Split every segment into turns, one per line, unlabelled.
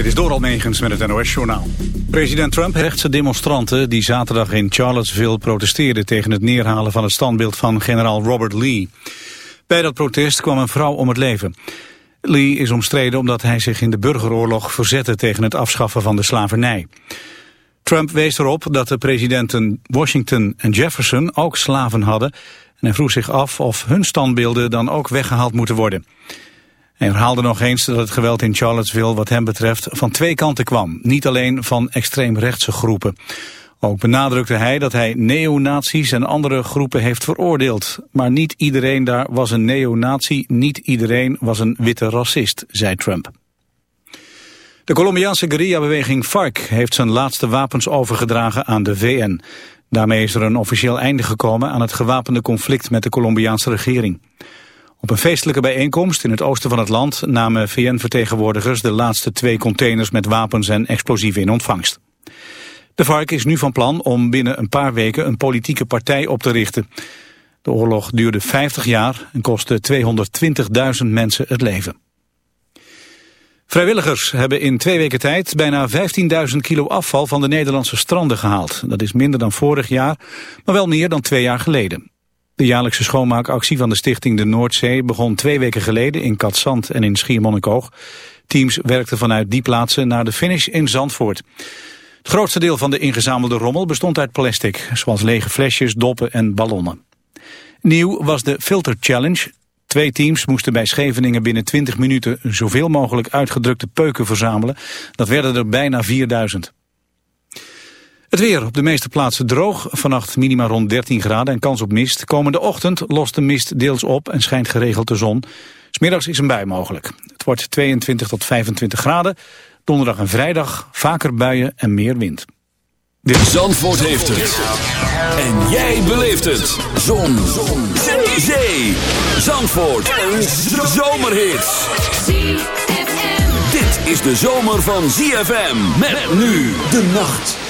Dit is door Almegens met het NOS-journaal. President Trump rechtse demonstranten die zaterdag in Charlottesville protesteerden... tegen het neerhalen van het standbeeld van generaal Robert Lee. Bij dat protest kwam een vrouw om het leven. Lee is omstreden omdat hij zich in de burgeroorlog verzette... tegen het afschaffen van de slavernij. Trump wees erop dat de presidenten Washington en Jefferson ook slaven hadden... en hij vroeg zich af of hun standbeelden dan ook weggehaald moeten worden... Hij herhaalde nog eens dat het geweld in Charlottesville wat hem betreft van twee kanten kwam. Niet alleen van extreemrechtse groepen. Ook benadrukte hij dat hij neonazies en andere groepen heeft veroordeeld. Maar niet iedereen daar was een neonazi, niet iedereen was een witte racist, zei Trump. De Colombiaanse guerrillabeweging FARC heeft zijn laatste wapens overgedragen aan de VN. Daarmee is er een officieel einde gekomen aan het gewapende conflict met de Colombiaanse regering. Op een feestelijke bijeenkomst in het oosten van het land namen VN-vertegenwoordigers de laatste twee containers met wapens en explosieven in ontvangst. De FARC is nu van plan om binnen een paar weken een politieke partij op te richten. De oorlog duurde 50 jaar en kostte 220.000 mensen het leven. Vrijwilligers hebben in twee weken tijd bijna 15.000 kilo afval van de Nederlandse stranden gehaald. Dat is minder dan vorig jaar, maar wel meer dan twee jaar geleden. De jaarlijkse schoonmaakactie van de stichting De Noordzee begon twee weken geleden in Katzand en in Schiermonnikoog. Teams werkten vanuit die plaatsen naar de finish in Zandvoort. Het grootste deel van de ingezamelde rommel bestond uit plastic, zoals lege flesjes, doppen en ballonnen. Nieuw was de Filter Challenge. Twee teams moesten bij Scheveningen binnen 20 minuten zoveel mogelijk uitgedrukte peuken verzamelen. Dat werden er bijna 4000. Het weer op de meeste plaatsen droog. Vannacht minima rond 13 graden en kans op mist. Komende ochtend lost de mist deels op en schijnt geregeld de zon. Smiddags is een bui mogelijk. Het wordt 22 tot 25 graden. Donderdag en vrijdag vaker buien en meer wind.
Dit Zandvoort heeft het. En jij beleeft het. Zon. zon. Zee. Zee. Zandvoort. Een zomerhit. Dit is de zomer van ZFM. Met nu de nacht.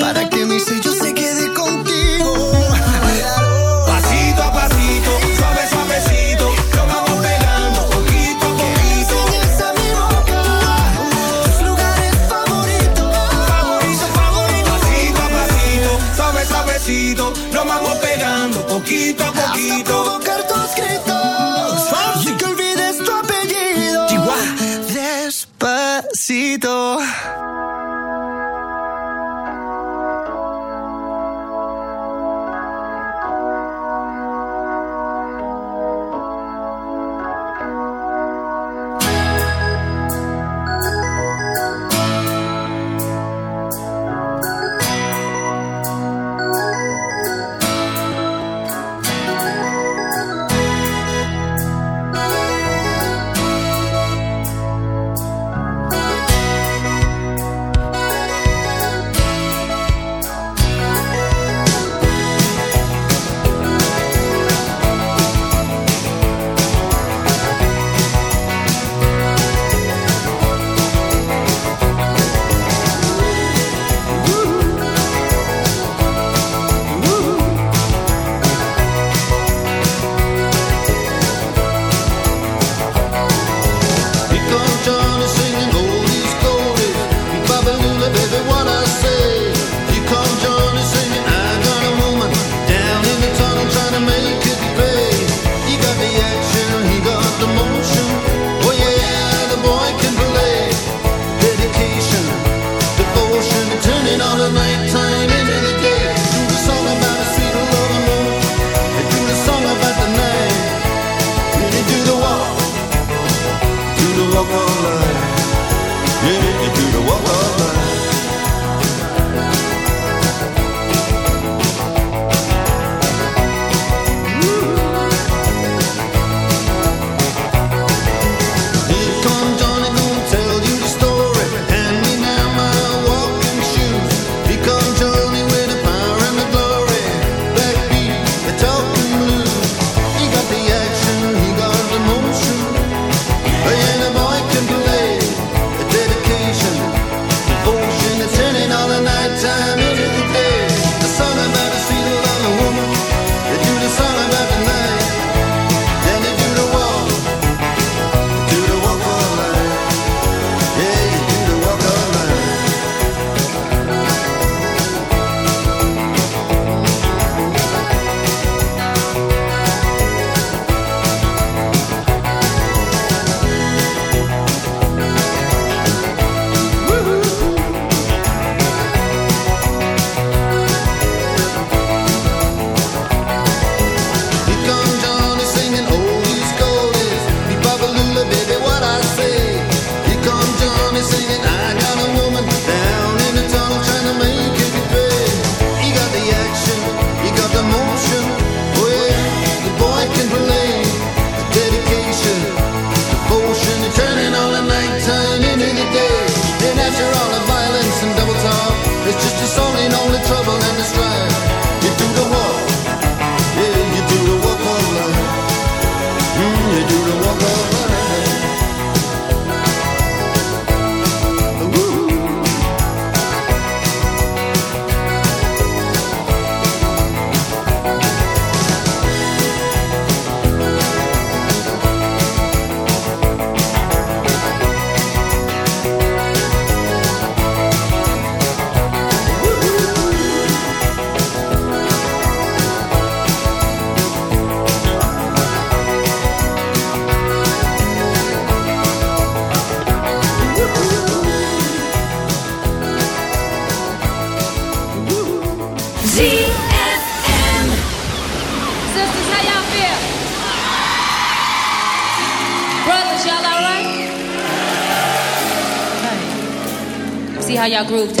Groove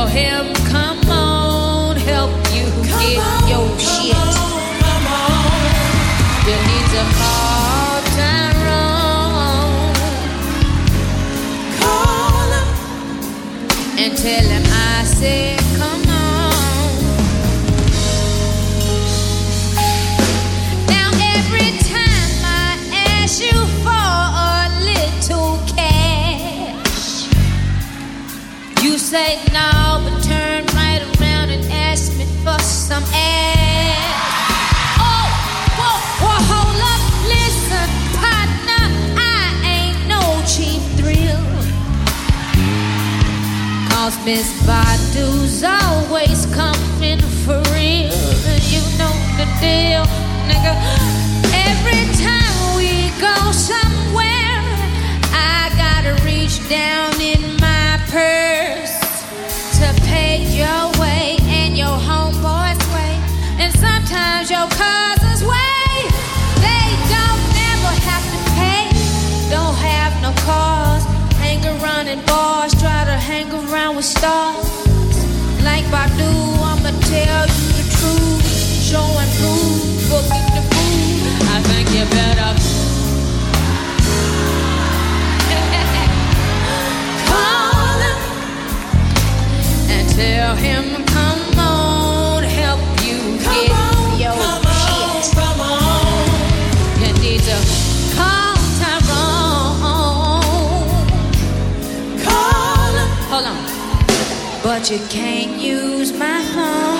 tell him, deal, nigga. Every time we go somewhere, I gotta reach down in my purse to pay your way and your homeboy's way, and sometimes your cousin's way. They don't never have to pay, don't have no cars, hang around in bars, try to hang around with stars. Like Badu, I'ma tell you the truth, show and prove, booking the food. I think you better. Call him and tell him, come on, help you come get on, your shit. come on. You need to call Tyrone. Call him. Hold on. But you can't use my home.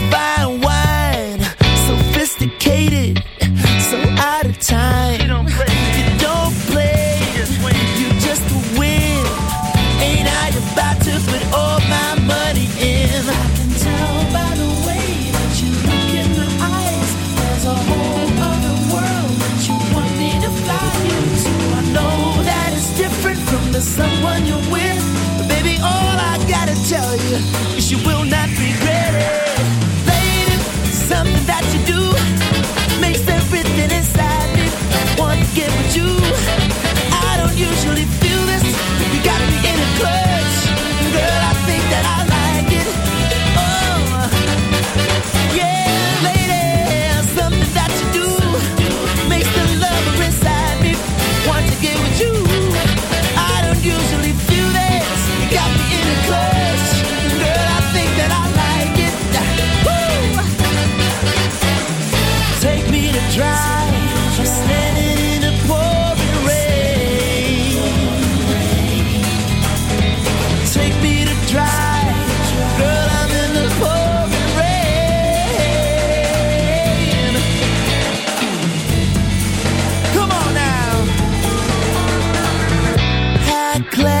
High class,